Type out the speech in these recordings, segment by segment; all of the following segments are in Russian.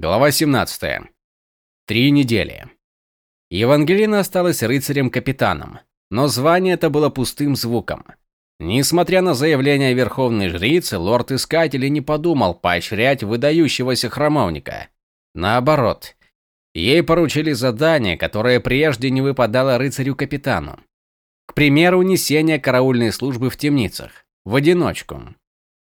Глава 17. Три недели. Евангелина осталась рыцарем-капитаном, но звание это было пустым звуком. Несмотря на заявление верховной жрицы, лорд-искатель не подумал поощрять выдающегося храмовника. Наоборот, ей поручили задание, которое прежде не выпадало рыцарю-капитану. К примеру, несение караульной службы в темницах, в одиночку.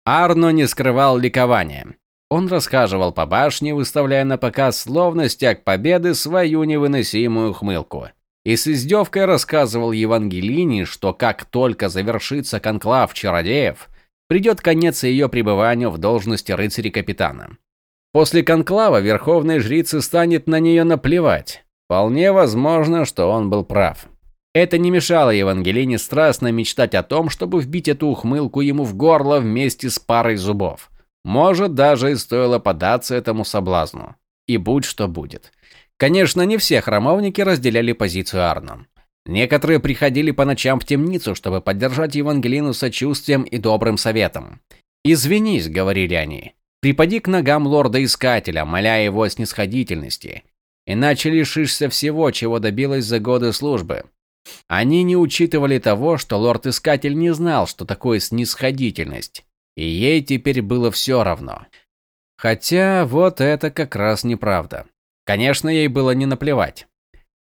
Арно не скрывал ликования. Он расхаживал по башне, выставляя на показ словно стяг победы свою невыносимую хмылку. И с издевкой рассказывал Евангелине, что как только завершится конклав чародеев, придет конец ее пребыванию в должности рыцаря-капитана. После конклава верховной жрице станет на нее наплевать. Вполне возможно, что он был прав. Это не мешало Евангелине страстно мечтать о том, чтобы вбить эту ухмылку ему в горло вместе с парой зубов. Может, даже и стоило поддаться этому соблазну. И будь что будет. Конечно, не все храмовники разделяли позицию Арно. Некоторые приходили по ночам в темницу, чтобы поддержать Евангелину сочувствием и добрым советом. «Извинись», — говорили они, — «припади к ногам лорда-искателя, моля его о снисходительности, иначе лишишься всего, чего добилась за годы службы». Они не учитывали того, что лорд-искатель не знал, что такое снисходительность, и ей теперь было все равно. Хотя вот это как раз неправда. Конечно, ей было не наплевать.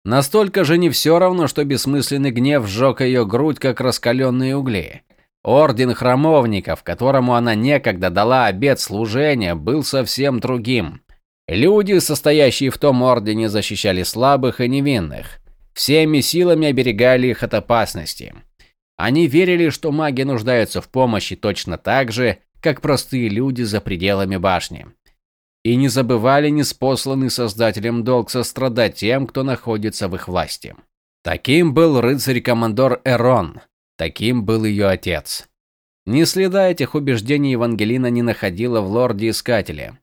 Настолько же не все равно, что бессмысленный гнев сжег ее грудь, как раскаленные угли. Орден храмовников, которому она некогда дала обет служения, был совсем другим. Люди, состоящие в том ордене, защищали слабых и невинных. Всеми силами оберегали их от опасности. Они верили, что маги нуждаются в помощи точно так же, как простые люди за пределами башни. И не забывали неспосланный Создателем долг сострадать тем, кто находится в их власти. Таким был рыцарь-командор Эрон, таким был ее отец. Ни следа этих убеждений Евангелина не находила в лорде-искателе.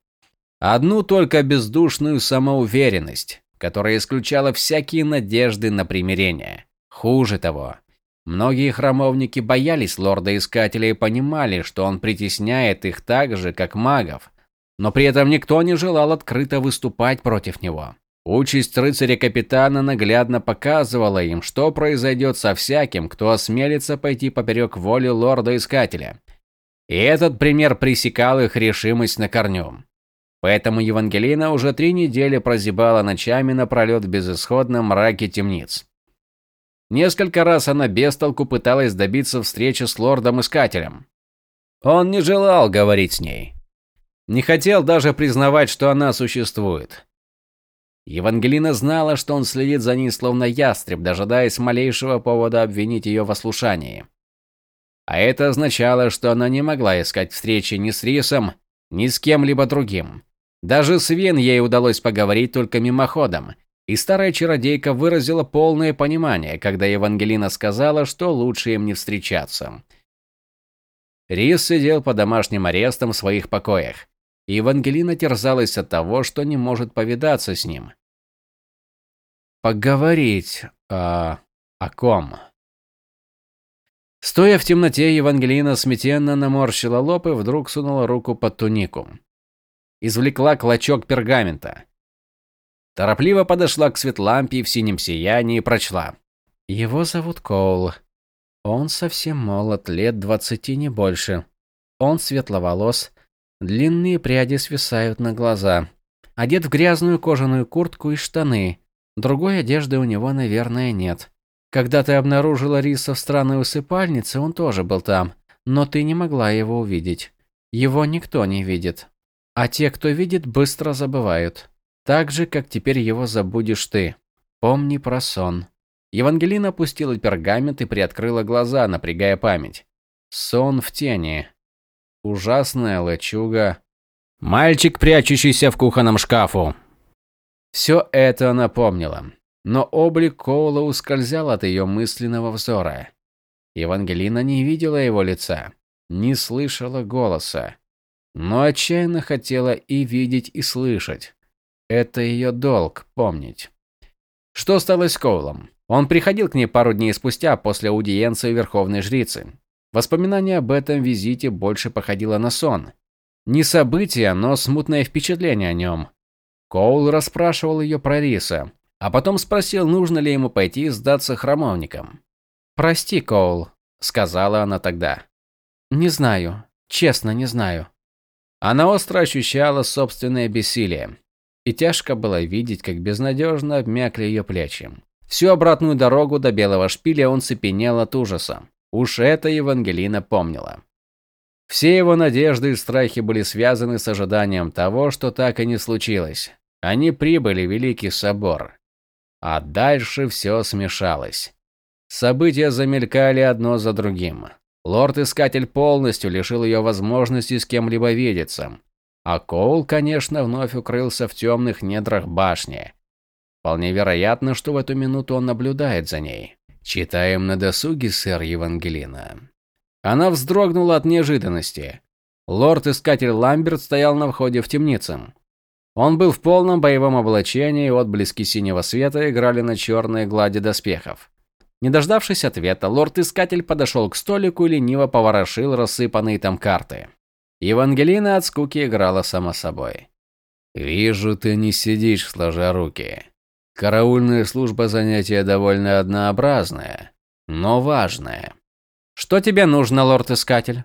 Одну только бездушную самоуверенность, которая исключала всякие надежды на примирение. Хуже того, Многие храмовники боялись лорда-искателя и понимали, что он притесняет их так же, как магов, но при этом никто не желал открыто выступать против него. Участь рыцаря-капитана наглядно показывала им, что произойдет со всяким, кто осмелится пойти поперек воли лорда-искателя. И этот пример пресекал их решимость на корню. Поэтому Евангелина уже три недели прозябала ночами напролет в безысходном мраке темниц. Несколько раз она без толку пыталась добиться встречи с лордом-искателем. Он не желал говорить с ней. Не хотел даже признавать, что она существует. Евангелина знала, что он следит за ней словно ястреб, дожидаясь малейшего повода обвинить ее в ослушании. А это означало, что она не могла искать встречи ни с Рисом, ни с кем-либо другим. Даже с Вен ей удалось поговорить только мимоходом, и старая чародейка выразила полное понимание, когда Евангелина сказала, что лучше им не встречаться. Рис сидел по домашним арестам в своих покоях, и Евангелина терзалась от того, что не может повидаться с ним. Поговорить о... о ком? Стоя в темноте, Евангелина смятенно наморщила лоб и вдруг сунула руку под тунику. Извлекла клочок пергамента. Торопливо подошла к светлампе в синем сиянии и прочла. Его зовут Коул. Он совсем молод, лет двадцати не больше. Он светловолос, длинные пряди свисают на глаза. Одет в грязную кожаную куртку и штаны. Другой одежды у него, наверное, нет. Когда ты обнаружила Риса в странной усыпальнице, он тоже был там, но ты не могла его увидеть. Его никто не видит. А те, кто видит, быстро забывают. Так же, как теперь его забудешь ты. Помни про сон. Евангелина опустила пергамент и приоткрыла глаза, напрягая память. Сон в тени. Ужасная лачуга. Мальчик, прячущийся в кухонном шкафу. Все это она помнила. Но облик Коула ускользал от ее мысленного взора. Евангелина не видела его лица, не слышала голоса, но отчаянно хотела и видеть, и слышать. Это ее долг помнить. Что стало с Коулом? Он приходил к ней пару дней спустя после аудиенции Верховной Жрицы. Воспоминание об этом визите больше походило на сон. Не событие, но смутное впечатление о нем. Коул расспрашивал ее про Риса, а потом спросил, нужно ли ему пойти сдаться храмовникам. «Прости, Коул», — сказала она тогда. «Не знаю. Честно, не знаю». Она остро ощущала собственное бессилие. И тяжко было видеть, как безнадежно обмякли ее плечи. Всю обратную дорогу до Белого Шпиля он цепенел от ужаса. Уж это Евангелина помнила. Все его надежды и страхи были связаны с ожиданием того, что так и не случилось. Они прибыли в Великий Собор. А дальше все смешалось. События замелькали одно за другим. Лорд-искатель полностью лишил ее возможности с кем-либо видеться. А Коул, конечно, вновь укрылся в темных недрах башни. Вполне вероятно, что в эту минуту он наблюдает за ней. Читаем на досуге, сэр Евангелина. Она вздрогнула от неожиданности. Лорд-искатель Ламберт стоял на входе в темницу. Он был в полном боевом облачении, и отблески синего света играли на черной глади доспехов. Не дождавшись ответа, лорд-искатель подошел к столику и лениво поворошил рассыпанные там карты. Евангелина от скуки играла сама собой. «Вижу, ты не сидишь, сложа руки. Караульная служба занятие довольно однообразное, но важное. Что тебе нужно, лорд-искатель?»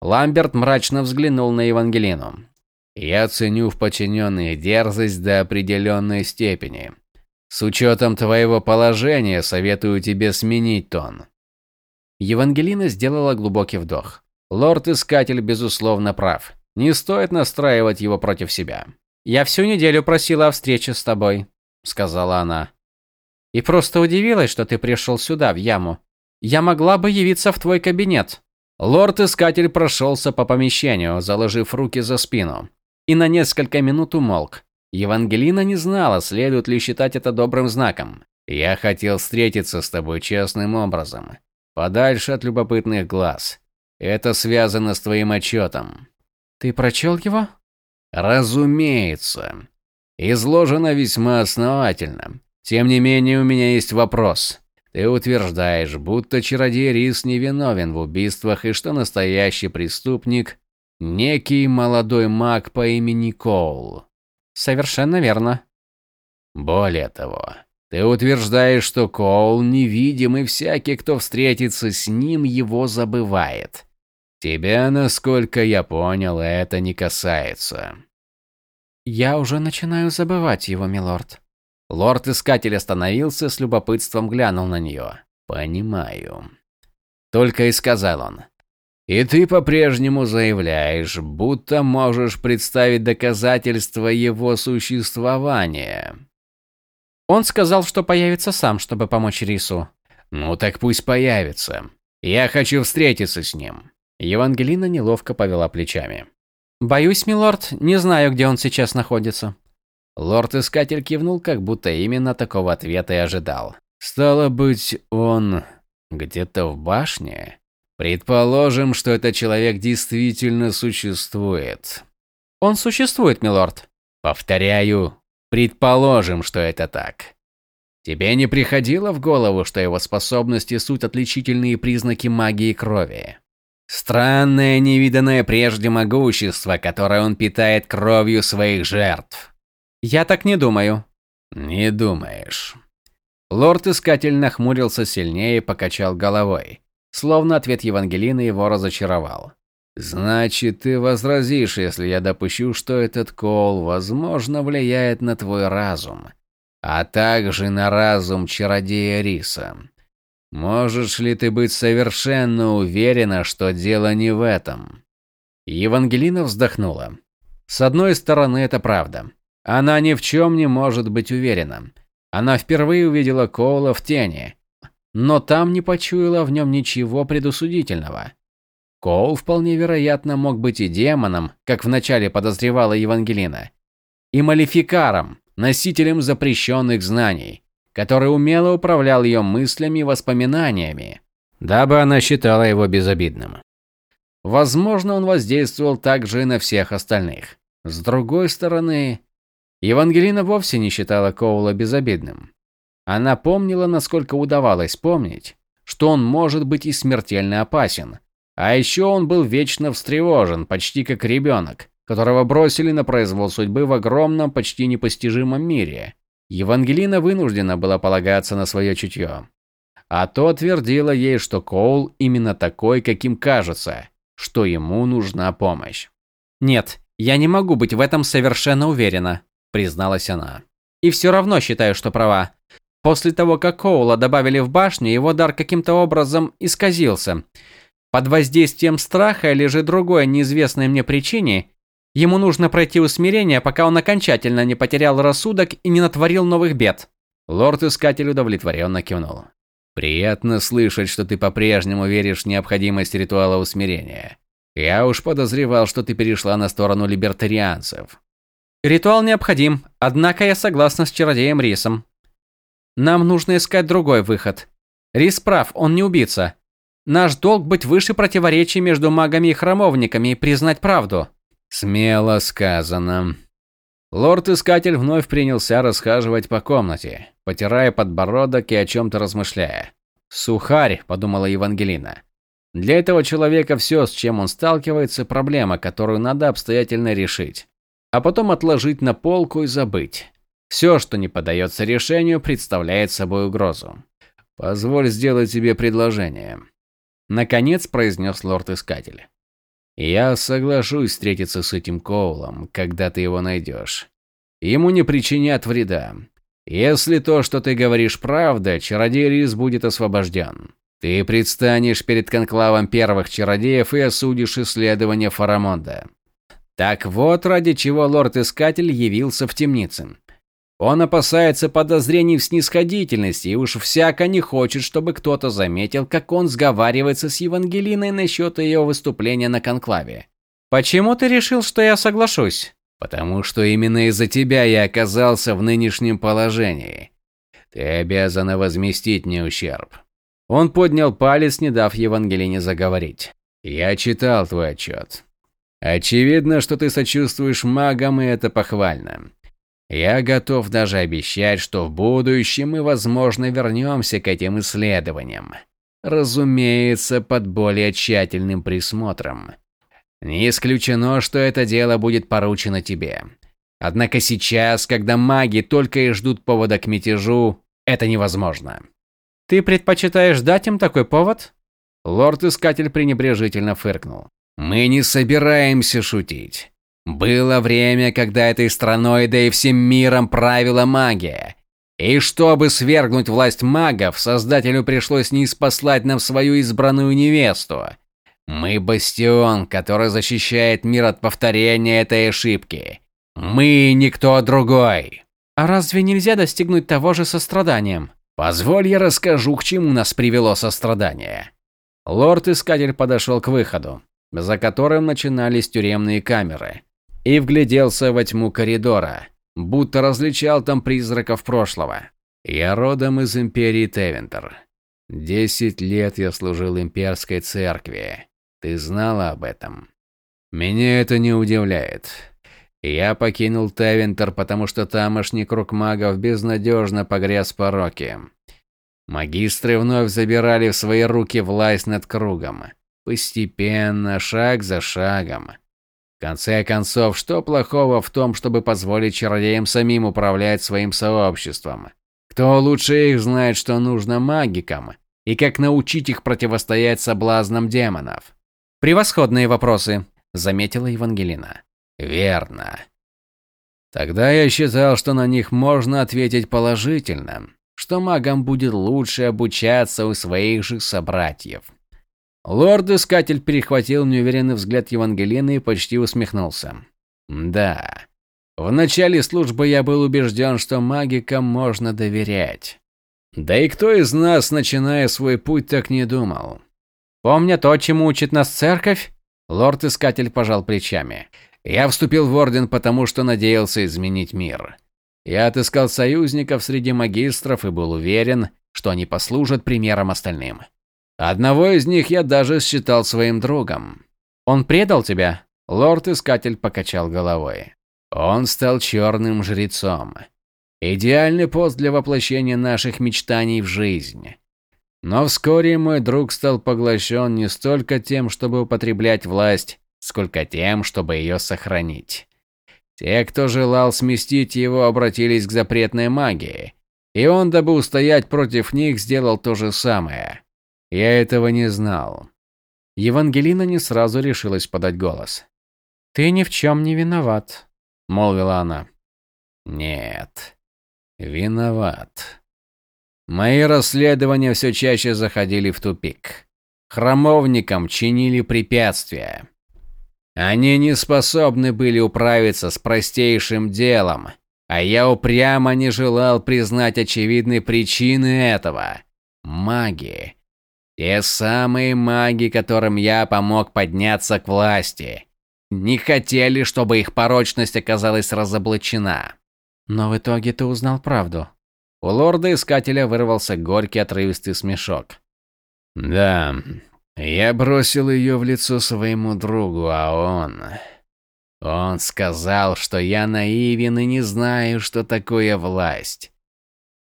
Ламберт мрачно взглянул на Евангелину. «Я ценю в подчиненных дерзость до определенной степени. С учетом твоего положения советую тебе сменить тон. Евангелина сделала глубокий вдох. Лорд-искатель безусловно прав. Не стоит настраивать его против себя. Я всю неделю просила о встрече с тобой, сказала она. И просто удивилась, что ты пришел сюда, в яму. Я могла бы явиться в твой кабинет. Лорд-искатель прошелся по помещению, заложив руки за спину, и на несколько минут умолк. Евангелина не знала, следует ли считать это добрым знаком. «Я хотел встретиться с тобой честным образом, подальше от любопытных глаз. Это связано с твоим отчетом». «Ты прочел его?» «Разумеется. Изложено весьма основательно. Тем не менее, у меня есть вопрос. Ты утверждаешь, будто чародей Рис невиновен в убийствах и что настоящий преступник – некий молодой маг по имени Коул. Совершенно верно. Более того, ты утверждаешь, что Коул невидим, и всякий, кто встретится с ним, его забывает. Тебя, насколько я понял, это не касается. Я уже начинаю забывать его, милорд. Лорд-искатель остановился, с любопытством глянул на нее. Понимаю. Только и сказал он. И ты по-прежнему заявляешь, будто можешь представить доказательства его существования. Он сказал, что появится сам, чтобы помочь Рису. Ну так пусть появится. Я хочу встретиться с ним. Евангелина неловко повела плечами. Боюсь, милорд, не знаю, где он сейчас находится. Лорд-искатель кивнул, как будто именно такого ответа и ожидал. Стало быть, он где-то в башне? Предположим, что этот человек действительно существует. Он существует, милорд. Повторяю, предположим, что это так. Тебе не приходило в голову, что его способности суть отличительные признаки магии крови? Странное, невиданное прежде могущество, которое он питает кровью своих жертв. Я так не думаю. Не думаешь. Лорд-искатель нахмурился сильнее и покачал головой. Словно ответ Евангелины его разочаровал. «Значит, ты возразишь, если я допущу, что этот кол, возможно, влияет на твой разум, а также на разум чародея Риса. Можешь ли ты быть совершенно уверена, что дело не в этом?» Евангелина вздохнула. С одной стороны, это правда. Она ни в чем не может быть уверена. Она впервые увидела Коула в тени, но там не почуяла в нем ничего предусудительного. Коул вполне вероятно мог быть и демоном, как вначале подозревала Евангелина, и малификаром, носителем запрещенных знаний, который умело управлял ее мыслями и воспоминаниями, дабы она считала его безобидным. Возможно, он воздействовал также и на всех остальных. С другой стороны, Евангелина вовсе не считала Коула безобидным. Она помнила, насколько удавалось помнить, что он может быть и смертельно опасен. А еще он был вечно встревожен, почти как ребенок, которого бросили на произвол судьбы в огромном, почти непостижимом мире. Евангелина вынуждена была полагаться на свое чутье. А то твердила ей, что Коул именно такой, каким кажется, что ему нужна помощь. «Нет, я не могу быть в этом совершенно уверена», – призналась она. «И все равно считаю, что права. После того, как Коула добавили в башню, его дар каким-то образом исказился. Под воздействием страха или же другой неизвестной мне причине, ему нужно пройти усмирение, пока он окончательно не потерял рассудок и не натворил новых бед». Лорд-искатель удовлетворенно кивнул. Приятно слышать, что ты по-прежнему веришь в необходимость ритуала усмирения. Я уж подозревал, что ты перешла на сторону либертарианцев. Ритуал необходим, однако я согласна с чародеем Рисом. Нам нужно искать другой выход. Рис прав, он не убийца. Наш долг быть выше противоречий между магами и храмовниками и признать правду. Смело сказано. Лорд-искатель вновь принялся расхаживать по комнате, потирая подбородок и о чем-то размышляя. «Сухарь», – подумала Евангелина. «Для этого человека все, с чем он сталкивается, проблема, которую надо обстоятельно решить, а потом отложить на полку и забыть. Все, что не поддается решению, представляет собой угрозу. Позволь сделать тебе предложение», – наконец произнес лорд-искатель. Я соглашусь встретиться с этим Коулом, когда ты его найдешь. Ему не причинят вреда. Если то, что ты говоришь, правда, чародей Рис будет освобожден. Ты предстанешь перед конклавом первых чародеев и осудишь исследование Фарамонда. Так вот, ради чего лорд-искатель явился в темнице. Он опасается подозрений в снисходительности и уж всяко не хочет, чтобы кто-то заметил, как он сговаривается с Евангелиной насчет ее выступления на конклаве. «Почему ты решил, что я соглашусь?» «Потому что именно из-за тебя я оказался в нынешнем положении. Ты обязана возместить мне ущерб». Он поднял палец, не дав Евангелине заговорить. «Я читал твой отчет. Очевидно, что ты сочувствуешь магам, и это похвально. Я готов даже обещать, что в будущем мы, возможно, вернемся к этим исследованиям. Разумеется, под более тщательным присмотром. Не исключено, что это дело будет поручено тебе. Однако сейчас, когда маги только и ждут повода к мятежу, это невозможно. Ты предпочитаешь дать им такой повод? Лорд-искатель пренебрежительно фыркнул. Мы не собираемся шутить. Было время, когда этой страной, да и всем миром правила магия. И чтобы свергнуть власть магов, Создателю пришлось не спаслать нам свою избранную невесту. Мы бастион, который защищает мир от повторения этой ошибки. Мы никто другой. А разве нельзя достигнуть того же состраданием? Позволь я расскажу, к чему нас привело сострадание. Лорд-искатель подошел к выходу, за которым начинались тюремные камеры и вгляделся во тьму коридора, будто различал там призраков прошлого. Я родом из империи Тевентер. Десять лет я служил имперской церкви. Ты знала об этом? Меня это не удивляет. Я покинул Тевентер, потому что тамошний круг магов безнадежно погряз в пороке. Магистры вновь забирали в свои руки власть над кругом. Постепенно, шаг за шагом конце концов, что плохого в том, чтобы позволить чародеям самим управлять своим сообществом? Кто лучше их знает, что нужно магикам, и как научить их противостоять соблазнам демонов? Превосходные вопросы, заметила Евангелина. Верно. Тогда я считал, что на них можно ответить положительно, что магам будет лучше обучаться у своих же собратьев. Лорд-искатель перехватил неуверенный взгляд Евангелины и почти усмехнулся. Да. В начале службы я был убежден, что магикам можно доверять. Да и кто из нас, начиная свой путь, так не думал? Помня то, чему учит нас церковь, лорд-искатель пожал плечами. Я вступил в орден, потому что надеялся изменить мир. Я отыскал союзников среди магистров и был уверен, что они послужат примером остальным. Одного из них я даже считал своим другом. Он предал тебя? Лорд-искатель покачал головой. Он стал черным жрецом. Идеальный пост для воплощения наших мечтаний в жизнь. Но вскоре мой друг стал поглощен не столько тем, чтобы употреблять власть, сколько тем, чтобы ее сохранить. Те, кто желал сместить его, обратились к запретной магии, и он, дабы устоять против них, сделал то же самое. Я этого не знал. Евангелина не сразу решилась подать голос. «Ты ни в чем не виноват», — молвила она. «Нет, виноват. Мои расследования все чаще заходили в тупик. Храмовникам чинили препятствия. Они не способны были управиться с простейшим делом, а я упрямо не желал признать очевидной причины этого. Маги. Те самые маги, которым я помог подняться к власти. Не хотели, чтобы их порочность оказалась разоблачена. Но в итоге ты узнал правду. У лорда-искателя вырвался горький отрывистый смешок. Да, я бросил ее в лицо своему другу, а он... Он сказал, что я наивен и не знаю, что такое власть.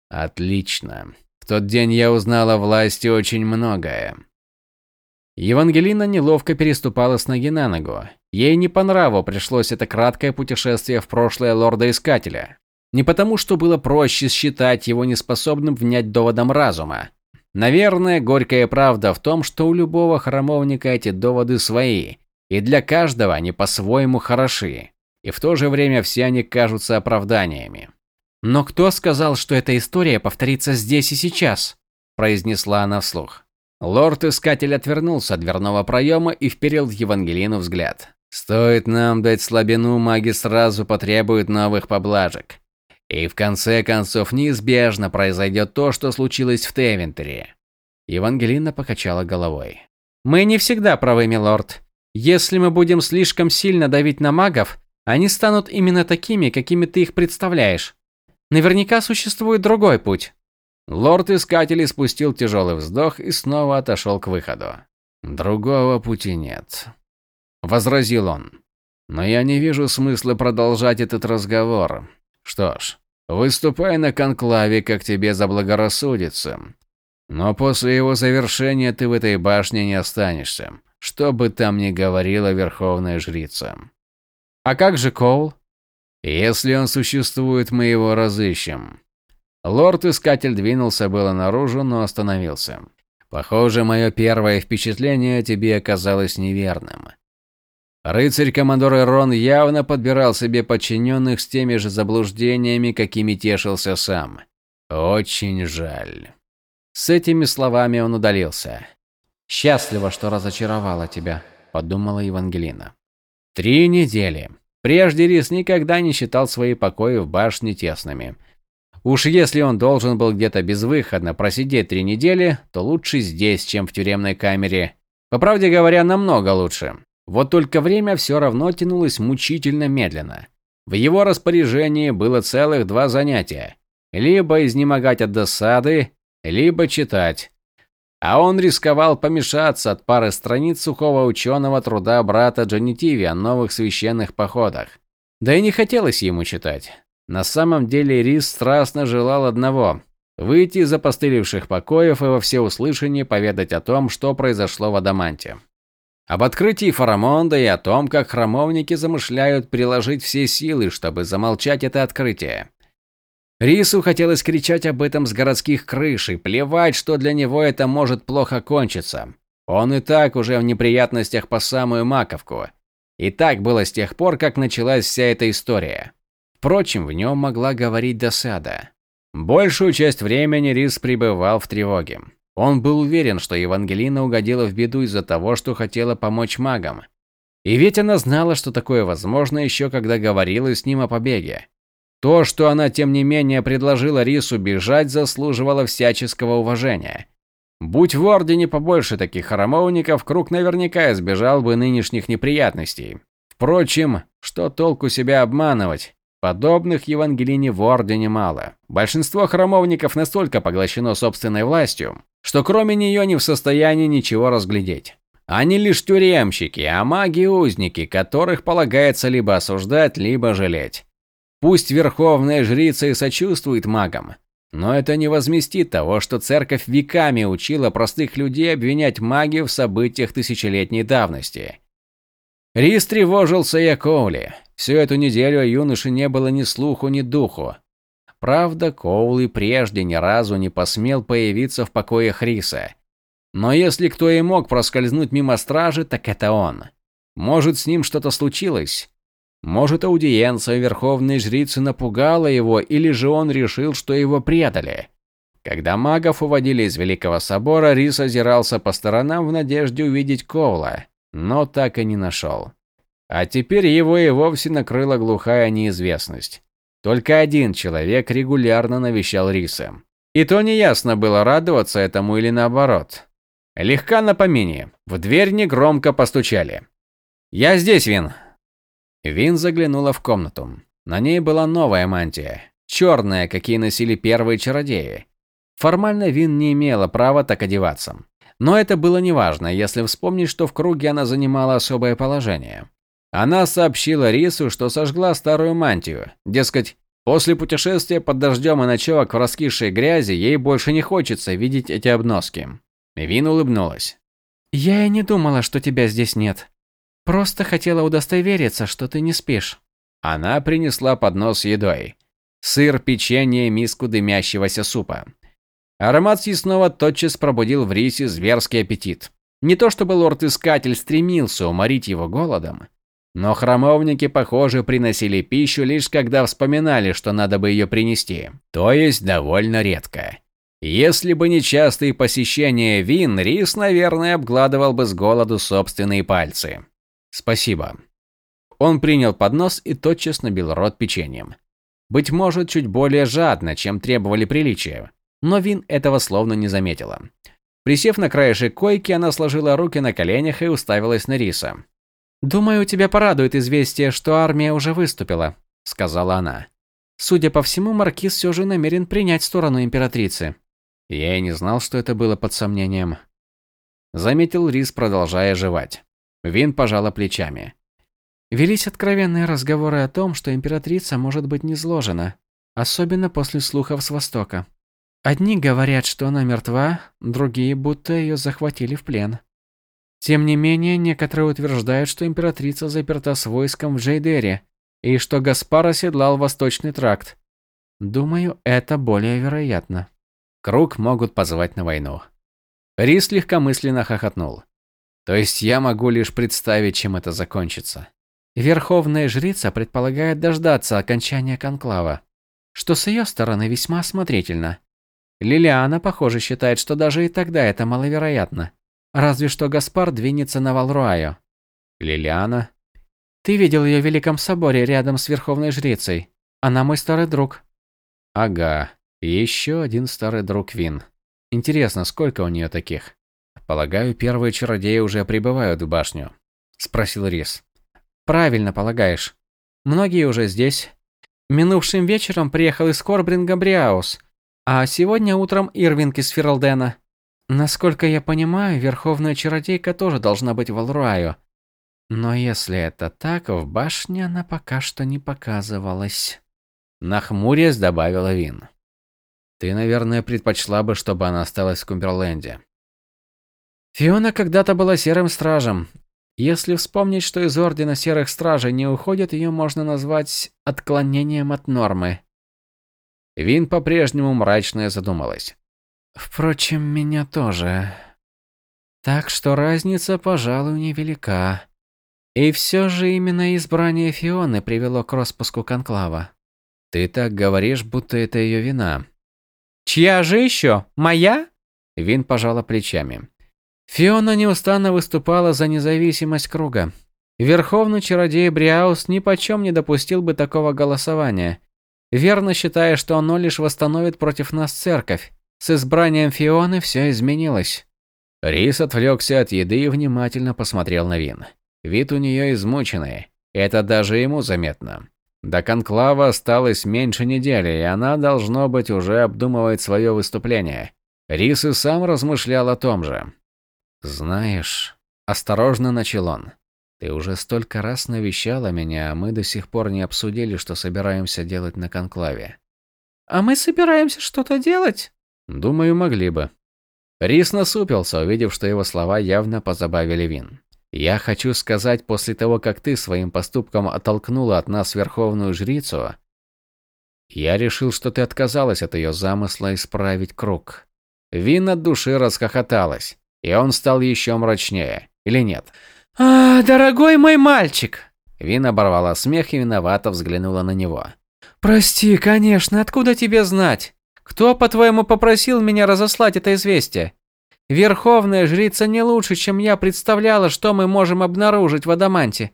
Отлично. Тот день я узнал о власти очень многое. Евангелина неловко переступала с ноги на ногу. Ей не по нраву пришлось это краткое путешествие в прошлое лорда-искателя. Не потому, что было проще считать его неспособным внять доводам разума. Наверное, горькая правда в том, что у любого храмовника эти доводы свои, и для каждого они по-своему хороши, и в то же время все они кажутся оправданиями. «Но кто сказал, что эта история повторится здесь и сейчас?» – произнесла она вслух. Лорд-искатель отвернулся от дверного проема и вперил в Евангелину взгляд. «Стоит нам дать слабину, маги сразу потребуют новых поблажек. И в конце концов неизбежно произойдет то, что случилось в Тевентере». Евангелина покачала головой. «Мы не всегда правы, милорд. Если мы будем слишком сильно давить на магов, они станут именно такими, какими ты их представляешь. Наверняка существует другой путь. Лорд-искатель спустил тяжелый вздох и снова отошел к выходу. «Другого пути нет», – возразил он. «Но я не вижу смысла продолжать этот разговор. Что ж, выступай на конклаве, как тебе заблагорассудится. Но после его завершения ты в этой башне не останешься. Что бы там ни говорила Верховная Жрица. А как же Коул? Если он существует, мы его разыщем. Лорд-искатель двинулся было наружу, но остановился. Похоже, мое первое впечатление о тебе оказалось неверным. Рыцарь-командор Эрон явно подбирал себе подчиненных с теми же заблуждениями, какими тешился сам. Очень жаль. С этими словами он удалился. «Счастливо, что разочаровала тебя», – подумала Евангелина. Три недели. Прежде Рис никогда не считал свои покои в башне тесными. Уж если он должен был где-то безвыходно просидеть три недели, то лучше здесь, чем в тюремной камере. По правде говоря, намного лучше. Вот только время все равно тянулось мучительно медленно. В его распоряжении было целых два занятия. Либо изнемогать от досады, либо читать. А он рисковал помешаться от пары страниц сухого ученого труда брата Джанитиви о новых священных походах. Да и не хотелось ему читать. На самом деле Рис страстно желал одного – выйти из опостылевших покоев и во всеуслышание поведать о том, что произошло в Адаманте. Об открытии Фарамонда и о том, как храмовники замышляют приложить все силы, чтобы замолчать это открытие. Рису хотелось кричать об этом с городских крыш и плевать, что для него это может плохо кончиться. Он и так уже в неприятностях по самую маковку. И так было с тех пор, как началась вся эта история. Впрочем, в нем могла говорить досада. Большую часть времени Рис пребывал в тревоге. Он был уверен, что Евангелина угодила в беду из-за того, что хотела помочь магам. И ведь она знала, что такое возможно еще когда говорила с ним о побеге. То, что она тем не менее предложила Рису бежать, заслуживало всяческого уважения. Будь в Ордене побольше таких храмовников, Круг наверняка избежал бы нынешних неприятностей. Впрочем, что толку себя обманывать? Подобных Евангелине в Ордене мало. Большинство храмовников настолько поглощено собственной властью, что кроме нее не в состоянии ничего разглядеть. Они лишь тюремщики, а маги-узники, которых полагается либо осуждать, либо жалеть. Пусть верховная жрица и сочувствует магам, но это не возместит того, что церковь веками учила простых людей обвинять магию в событиях тысячелетней давности. Рис тревожился и о Коуле. Всю эту неделю о юноше не было ни слуху, ни духу. Правда, Коул и прежде ни разу не посмел появиться в покоях Риса. Но если кто и мог проскользнуть мимо стражи, так это он. Может, с ним что-то случилось? Может, аудиенция Верховной Жрицы напугала его, или же он решил, что его предали? Когда магов уводили из Великого Собора, Рис озирался по сторонам в надежде увидеть Коула, но так и не нашел. А теперь его и вовсе накрыла глухая неизвестность. Только один человек регулярно навещал Риса. И то неясно было, радоваться этому или наоборот. Легка на помине. В дверь негромко постучали. «Я здесь, Вин!» Вин заглянула в комнату. На ней была новая мантия. Черная, какие носили первые чародеи. Формально Вин не имела права так одеваться. Но это было неважно, если вспомнить, что в круге она занимала особое положение. Она сообщила Рису, что сожгла старую мантию. Дескать, после путешествия под дождем и ночевок в раскисшей грязи ей больше не хочется видеть эти обноски. Вин улыбнулась. «Я и не думала, что тебя здесь нет. Просто хотела удостовериться, что ты не спишь». Она принесла поднос с едой. Сыр, печенье миску дымящегося супа. Аромат съестного тотчас пробудил в Рисе зверский аппетит. Не то чтобы лорд-искатель стремился уморить его голодом, но храмовники, похоже, приносили пищу лишь когда вспоминали, что надо бы ее принести. То есть довольно редко. Если бы не частые посещения Вин, Рис, наверное, обгладывал бы с голоду собственные пальцы. Спасибо. Он принял поднос и тотчас набил рот печеньем. Быть может, чуть более жадно, чем требовали приличия. Но Вин этого словно не заметила. Присев на краешек койки, она сложила руки на коленях и уставилась на Риса. «Думаю, тебя порадует известие, что армия уже выступила», – сказала она. «Судя по всему, Маркиз все же намерен принять сторону императрицы». Я и не знал, что это было под сомнением. Заметил Рис, продолжая жевать. Вин пожала плечами. Велись откровенные разговоры о том, что императрица может быть низложена, особенно после слухов с Востока. Одни говорят, что она мертва, другие, будто ее захватили в плен. Тем не менее, некоторые утверждают, что императрица заперта с войском в Джейдере, и что Гаспар оседлал Восточный тракт. Думаю, это более вероятно. Круг могут позвать на войну. Рис легкомысленно хохотнул. То есть я могу лишь представить, чем это закончится. Верховная жрица предполагает дождаться окончания конклава, что с ее стороны весьма осмотрительно. Лилиана, похоже, считает, что даже и тогда это маловероятно. Разве что Гаспар двинется на Валруаю. Лилиана? Ты видел ее в Великом Соборе рядом с Верховной Жрицей. Она мой старый друг. Ага, еще один старый друг Вин. Интересно, сколько у нее таких? Полагаю, первые чародеи уже прибывают в башню. Спросил Рис. Правильно полагаешь. Многие уже здесь. Минувшим вечером приехал из Корбринга Бриаус, а сегодня утром Ирвинг из Фиралдена. Насколько я понимаю, Верховная Чародейка тоже должна быть в Алруаю. Но если это так, в башне она пока что не показывалась. Нахмурясь, добавила Вин. Ты, наверное, предпочла бы, чтобы она осталась в Кумберленде. Фиона когда-то была серым стражем. Если вспомнить, что из Ордена Серых Стражей не уходит, ее можно назвать отклонением от нормы. Вин по-прежнему мрачно задумалась. Впрочем, меня тоже. Так что разница, пожалуй, невелика. И все же именно избрание Фионы привело к распуску конклава. Ты так говоришь, будто это ее вина. Чья же еще? Моя? Вин пожала плечами. Фиона неустанно выступала за независимость круга. Верховный чародей Бриаус ни почем не допустил бы такого голосования верно считая, что оно лишь восстановит против нас церковь. С избранием Фионы все изменилось. Рис отвлекся от еды и внимательно посмотрел на Вин. Вид у нее измученный. Это даже ему заметно. До конклава осталось меньше недели, и она, должно быть, уже обдумывает свое выступление. Рис и сам размышлял о том же. «Знаешь...» – осторожно начал он. Ты уже столько раз навещала меня, а мы до сих пор не обсудили, что собираемся делать на конклаве. А мы собираемся что-то делать? Думаю, могли бы. Рис насупился, увидев, что его слова явно позабавили Вин. Я хочу сказать, после того, как ты своим поступком оттолкнула от нас Верховную Жрицу, я решил, что ты отказалась от ее замысла исправить круг. Вин от души расхохоталась, и он стал еще мрачнее. Или нет? «А, дорогой мой мальчик!» Вин оборвала смех и виновато взглянула на него. «Прости, конечно, откуда тебе знать? Кто, по-твоему, попросил меня разослать это известие? Верховная жрица не лучше, чем я представляла, что мы можем обнаружить в Адаманте.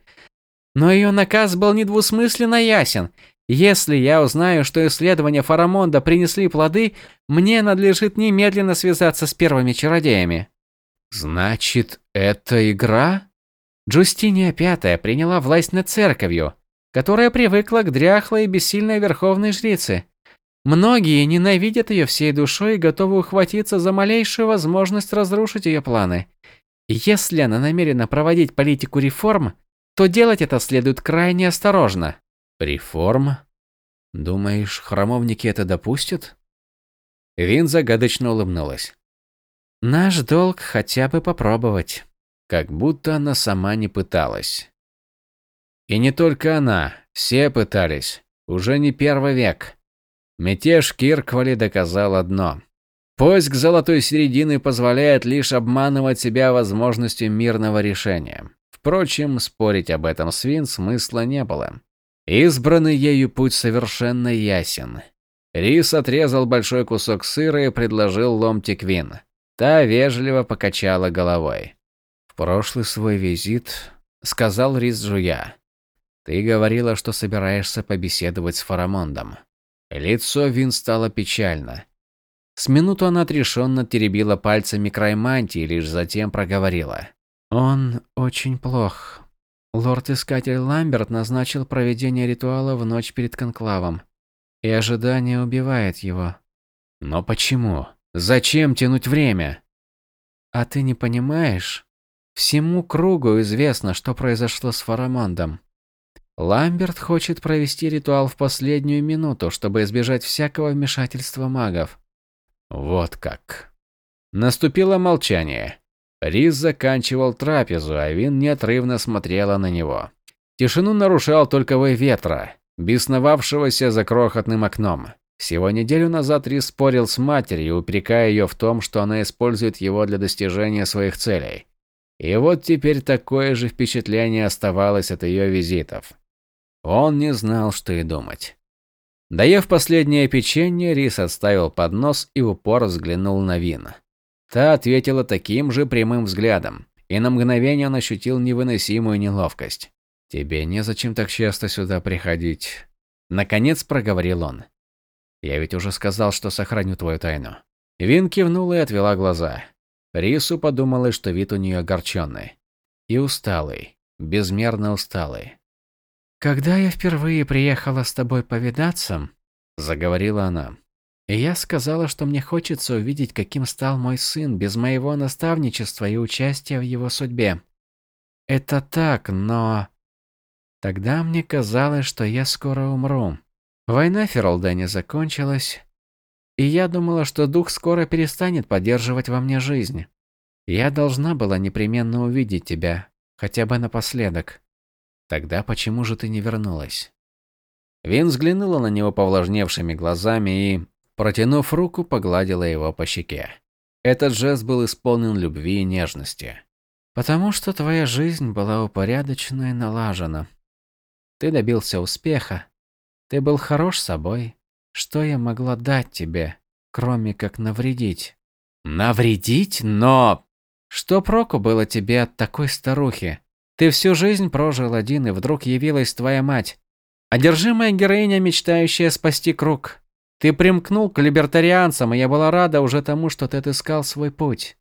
Но ее наказ был недвусмысленно ясен. Если я узнаю, что исследования Фарамонда принесли плоды, мне надлежит немедленно связаться с первыми чародеями. Значит, это игра? Джустиния Пятая приняла власть над церковью, которая привыкла к дряхлой и бессильной верховной жрице. Многие ненавидят ее всей душой и готовы ухватиться за малейшую возможность разрушить ее планы. Если она намерена проводить политику реформ, то делать это следует крайне осторожно. Реформ? Думаешь, храмовники это допустят? Вин загадочно улыбнулась. Наш долг хотя бы попробовать. Как будто она сама не пыталась. И не только она, все пытались. Уже не первый век. Мятеж Кирквали доказал одно. Поиск золотой середины позволяет лишь обманывать себя возможностью мирного решения. Впрочем, спорить об этом с Вин смысла не было. Избранный ею путь совершенно ясен. Рис отрезал большой кусок сыра и предложил ломтик Вин. Та вежливо покачала головой. «В прошлый свой визит», — сказал Рис жуя, — «ты говорила, что собираешься побеседовать с Фарамондом. Лицо Вин стало печально. С минуту она отрешенно теребила пальцами край мантии, лишь затем проговорила. «Он очень плох. Лорд-искатель Ламберт назначил проведение ритуала в ночь перед конклавом. И ожидание убивает его». «Но почему? Зачем тянуть время?» «А ты не понимаешь? Всему кругу известно, что произошло с Фарамондом. Ламберт хочет провести ритуал в последнюю минуту, чтобы избежать всякого вмешательства магов. Вот как. Наступило молчание. Рис заканчивал трапезу, а Вин неотрывно смотрела на него. Тишину нарушал только вой ветра, бесновавшегося за крохотным окном. Всего неделю назад Рис спорил с матерью, упрекая ее в том, что она использует его для достижения своих целей. И вот теперь такое же впечатление оставалось от ее визитов. Он не знал, что и думать. Доев последнее печенье, Рис отставил поднос и упор взглянул на Вина. Та ответила таким же прямым взглядом, и на мгновение он ощутил невыносимую неловкость. «Тебе незачем так часто сюда приходить», — наконец проговорил он. «Я ведь уже сказал, что сохраню твою тайну». Вин кивнула и отвела глаза. Рису подумалось, что вид у нее огорченный. И усталый, безмерно усталый. «Когда я впервые приехала с тобой повидаться», – заговорила она, – «и я сказала, что мне хочется увидеть, каким стал мой сын без моего наставничества и участия в его судьбе. Это так, но... Тогда мне казалось, что я скоро умру. Война в Феролдене закончилась, и я думала, что дух скоро перестанет поддерживать во мне жизнь. Я должна была непременно увидеть тебя, хотя бы напоследок. Тогда почему же ты не вернулась? Вин взглянула на него повлажневшими глазами и, протянув руку, погладила его по щеке. Этот жест был исполнен любви и нежности. «Потому что твоя жизнь была упорядочена и налажена. Ты добился успеха. Ты был хорош собой. Что я могла дать тебе, кроме как навредить?» «Навредить? Но...» «Что проку было тебе от такой старухи? Ты всю жизнь прожил один, и вдруг явилась твоя мать. Одержимая героиня, мечтающая спасти круг. Ты примкнул к либертарианцам, и я была рада уже тому, что ты отыскал свой путь.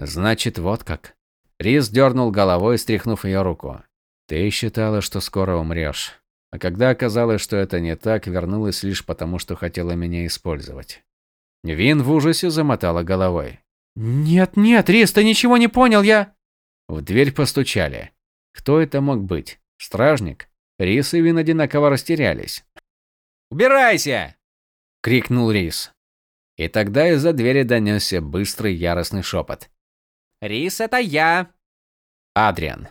Значит, вот как. Рис дернул головой, стряхнув ее руку. Ты считала, что скоро умрешь. А когда оказалось, что это не так, вернулась лишь потому, что хотела меня использовать. Вин в ужасе замотала головой. «Нет, нет, Рис, ты ничего не понял, я...» В дверь постучали. Кто это мог быть? Стражник? Рис и Вин одинаково растерялись. «Убирайся!» – крикнул Рис. И тогда из-за двери донесся быстрый яростный шепот. «Рис, это я!» Адриан.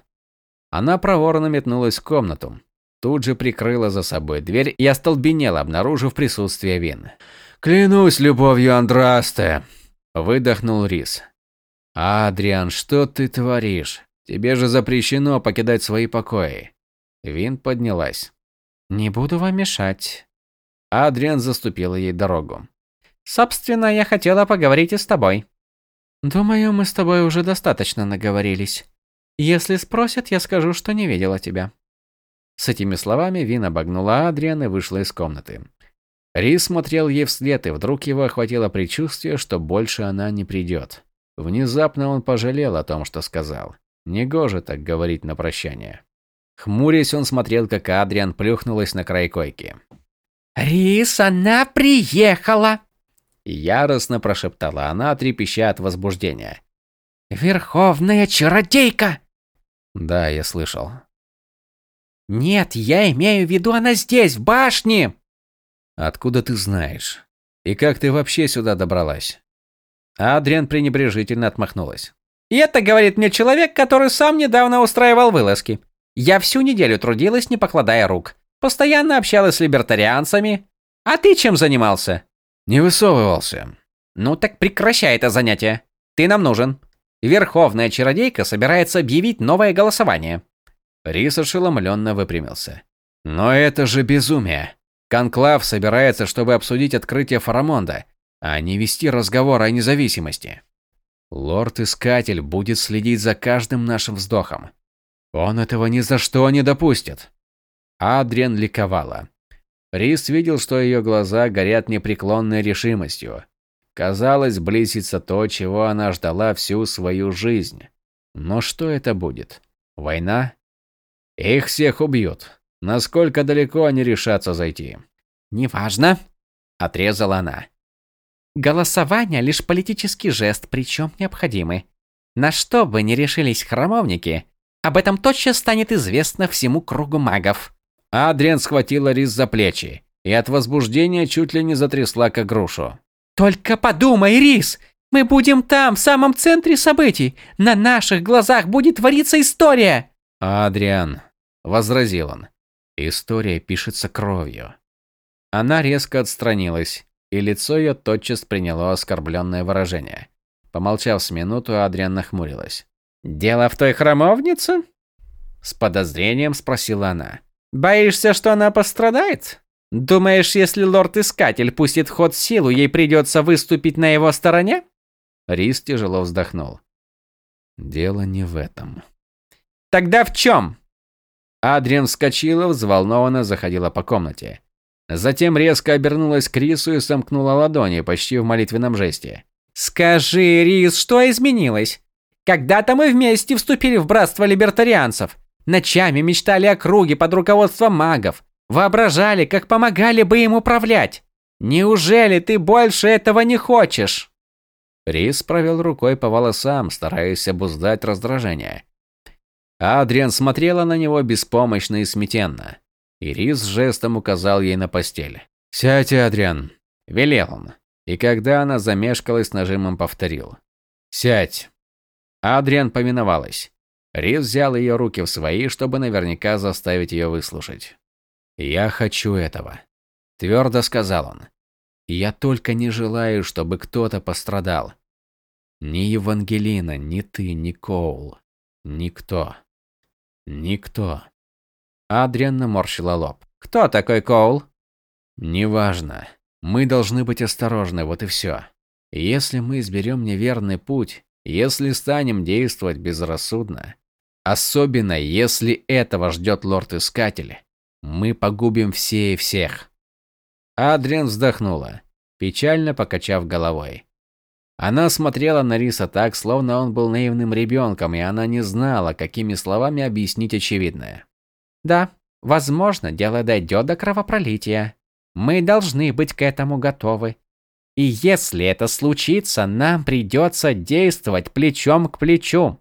Она проворно метнулась в комнату. Тут же прикрыла за собой дверь и остолбенела, обнаружив присутствие Вин. «Клянусь любовью Андрасте!» – выдохнул Рис. «Адриан, что ты творишь? Тебе же запрещено покидать свои покои». Вин поднялась. «Не буду вам мешать». Адриан заступила ей дорогу. «Собственно, я хотела поговорить и с тобой». «Думаю, мы с тобой уже достаточно наговорились. Если спросят, я скажу, что не видела тебя». С этими словами Вин обогнула Адриан и вышла из комнаты. Рис смотрел ей вслед, и вдруг его охватило предчувствие, что больше она не придет. Внезапно он пожалел о том, что сказал. Негоже так говорить на прощание. Хмурясь, он смотрел, как Адриан плюхнулась на край койки. «Рис, она приехала!» Яростно прошептала она, трепеща от возбуждения. «Верховная чародейка!» «Да, я слышал». «Нет, я имею в виду, она здесь, в башне!» «Откуда ты знаешь? И как ты вообще сюда добралась?» Адриан пренебрежительно отмахнулась. «И это говорит мне человек, который сам недавно устраивал вылазки. Я всю неделю трудилась, не покладая рук. Постоянно общалась с либертарианцами. А ты чем занимался?» «Не высовывался». «Ну так прекращай это занятие. Ты нам нужен. Верховная чародейка собирается объявить новое голосование». Рис ошеломленно выпрямился. «Но это же безумие. Конклав собирается, чтобы обсудить открытие Фарамонда, а не вести разговор о независимости. Лорд-искатель будет следить за каждым нашим вздохом. Он этого ни за что не допустит. Адриан ликовала. Рис видел, что ее глаза горят непреклонной решимостью. Казалось, близится то, чего она ждала всю свою жизнь. Но что это будет? Война? Их всех убьют. Насколько далеко они решатся зайти? Неважно, отрезала она. Голосование лишь политический жест, причем необходимый. На что бы ни решились храмовники, об этом тотчас станет известно всему кругу магов. Адриан схватила Рис за плечи и от возбуждения чуть ли не затрясла как грушу. «Только подумай, Рис! Мы будем там, в самом центре событий! На наших глазах будет твориться история!» «Адриан», — возразил он, — «история пишется кровью». Она резко отстранилась, и лицо ее тотчас приняло оскорбленное выражение. Помолчав с минуту, Адриан нахмурилась. «Дело в той храмовнице?» С подозрением спросила она. «Боишься, что она пострадает? Думаешь, если лорд-искатель пустит ход силу, ей придется выступить на его стороне?» Рис тяжело вздохнул. «Дело не в этом». «Тогда в чем?» Адриан вскочила, взволнованно заходила по комнате. Затем резко обернулась к Рису и сомкнула ладони, почти в молитвенном жесте. «Скажи, Рис, что изменилось? Когда-то мы вместе вступили в братство либертарианцев. Ночами мечтали о круге под руководством магов. Воображали, как помогали бы им управлять. Неужели ты больше этого не хочешь?» Рис провел рукой по волосам, стараясь обуздать раздражение. Адриан смотрела на него беспомощно и смятенно. Ирис жестом указал ей на постель. «Сядьте, Адриан», – велел он. И когда она замешкалась, нажимом повторил. «Сядь». Адриан повиновалась. Рис взял ее руки в свои, чтобы наверняка заставить ее выслушать. «Я хочу этого», – твердо сказал он. «Я только не желаю, чтобы кто-то пострадал. Ни Евангелина, ни ты, ни Коул. Никто. Никто. Адриан наморщила лоб. «Кто такой Коул?» «Неважно. Мы должны быть осторожны, вот и все. Если мы изберем неверный путь, если станем действовать безрассудно, особенно если этого ждет лорд-искатель, мы погубим все и всех». Адриан вздохнула, печально покачав головой. Она смотрела на Риса так, словно он был наивным ребенком, и она не знала, какими словами объяснить очевидное. Да, возможно, дело дойдет до кровопролития. Мы должны быть к этому готовы. И если это случится, нам придется действовать плечом к плечу.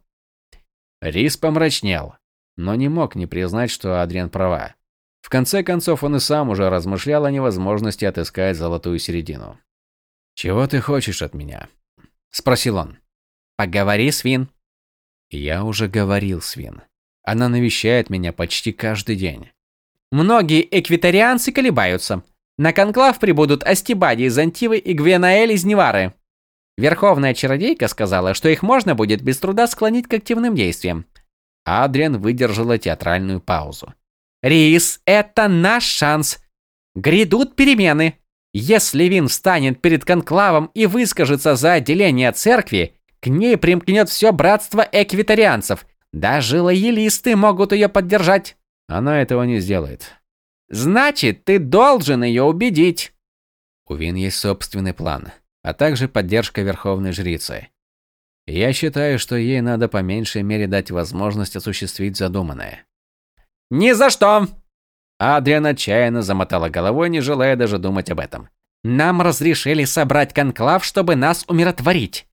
Рис помрачнел, но не мог не признать, что Адриан права. В конце концов, он и сам уже размышлял о невозможности отыскать золотую середину. «Чего ты хочешь от меня?» – спросил он. «Поговори с Вин». Я уже говорил, Свин. Она навещает меня почти каждый день. Многие эквитарианцы колебаются. На конклав прибудут Астибади из Антивы и Гвенаэль из Невары. Верховная чародейка сказала, что их можно будет без труда склонить к активным действиям. Адриан выдержала театральную паузу. «Рис, это наш шанс. Грядут перемены. Если Вин встанет перед конклавом и выскажется за отделение церкви, к ней примкнет все братство эквитарианцев. Даже лоялисты могут ее поддержать». Она этого не сделает. «Значит, ты должен ее убедить». У Вин есть собственный план, а также поддержка Верховной Жрицы. Я считаю, что ей надо по меньшей мере дать возможность осуществить задуманное. «Ни за что!» Адриан отчаянно замотала головой, не желая даже думать об этом. «Нам разрешили собрать конклав, чтобы нас умиротворить.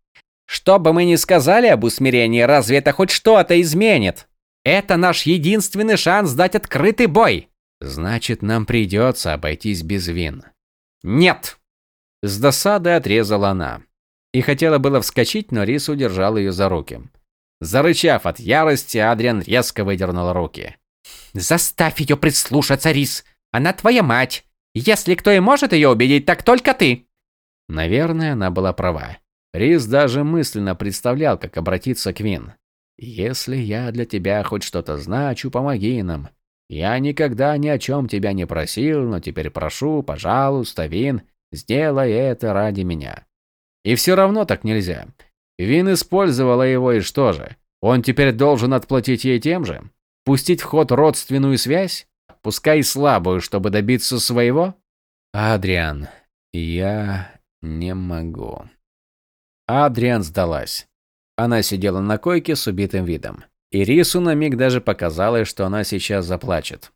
Что бы мы ни сказали об усмирении, разве это хоть что-то изменит? Это наш единственный шанс дать открытый бой!» «Значит, нам придется обойтись без вин». «Нет!» С досадой отрезала она. И хотела было вскочить, но Рис удержал ее за руки. Зарычав от ярости, Адриан резко выдернул руки. Заставь ее прислушаться, Рис. Она твоя мать. Если кто и может ее убедить, так только ты. Наверное, она была права. Рис даже мысленно представлял, как обратиться к Вин. Если я для тебя хоть что-то значу, помоги нам. Я никогда ни о чем тебя не просил, но теперь прошу, пожалуйста, Вин, сделай это ради меня. И все равно так нельзя. Вин использовала его, и что же? Он теперь должен отплатить ей тем же? Пустить в ход родственную связь? Пускай слабую, чтобы добиться своего? Адриан, я не могу. Адриан сдалась. Она сидела на койке с убитым видом. И Рису на миг даже показалось, что она сейчас заплачет.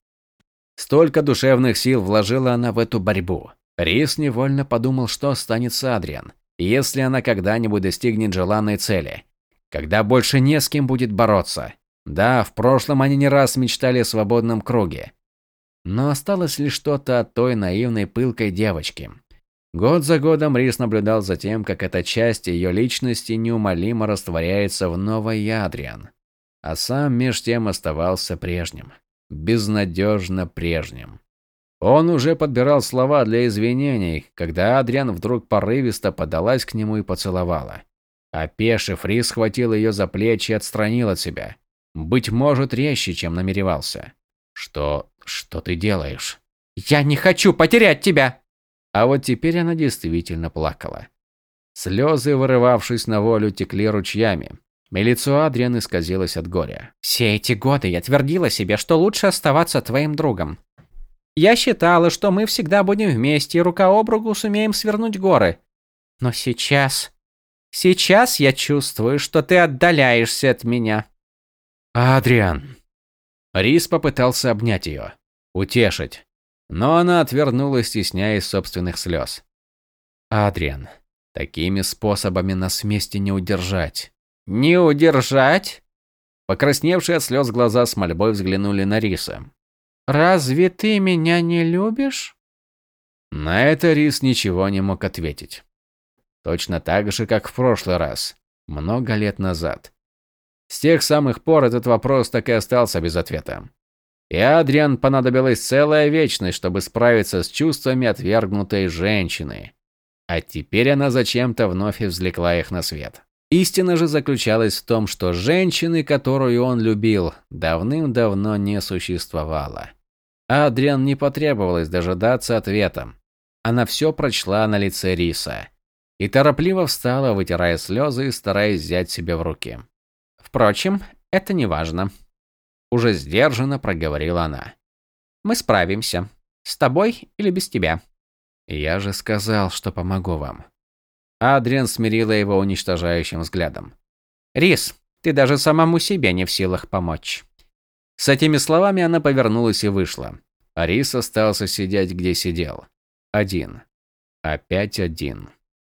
Столько душевных сил вложила она в эту борьбу. Рис невольно подумал, что станет с Адриан, если она когда-нибудь достигнет желанной цели. Когда больше не с кем будет бороться. Да, в прошлом они не раз мечтали о свободном круге. Но осталось ли что-то от той наивной пылкой девочки? Год за годом Рис наблюдал за тем, как эта часть ее личности неумолимо растворяется в новой Адриан. А сам меж тем оставался прежним. Безнадежно прежним. Он уже подбирал слова для извинений, когда Адриан вдруг порывисто подалась к нему и поцеловала. Опешив, Рис схватил ее за плечи и отстранил от себя. Быть может, резче, чем намеревался. Что... что ты делаешь? Я не хочу потерять тебя! А вот теперь она действительно плакала. Слезы, вырывавшись на волю, текли ручьями. И лицо Адриан исказилось от горя. Все эти годы я твердила себе, что лучше оставаться твоим другом. Я считала, что мы всегда будем вместе и рука об руку сумеем свернуть горы. Но сейчас... Сейчас я чувствую, что ты отдаляешься от меня. «Адриан!» Рис попытался обнять ее, утешить, но она отвернулась, стесняясь собственных слез. «Адриан, такими способами нас вместе не удержать». «Не удержать?» Покрасневшие от слез глаза с мольбой взглянули на Риса. «Разве ты меня не любишь?» На это Рис ничего не мог ответить. Точно так же, как в прошлый раз, много лет назад. С тех самых пор этот вопрос так и остался без ответа. И Адриан понадобилась целая вечность, чтобы справиться с чувствами отвергнутой женщины. А теперь она зачем-то вновь извлекла их на свет. Истина же заключалась в том, что женщины, которую он любил, давным-давно не существовало. Адриан не потребовалось дожидаться ответа. Она все прочла на лице Риса. И торопливо встала, вытирая слезы и стараясь взять себя в руки. Впрочем, это не важно. Уже сдержанно проговорила она. Мы справимся. С тобой или без тебя. Я же сказал, что помогу вам. Адриан смирила его уничтожающим взглядом. Рис, ты даже самому себе не в силах помочь. С этими словами она повернулась и вышла. Рис остался сидеть, где сидел. Один. Опять один.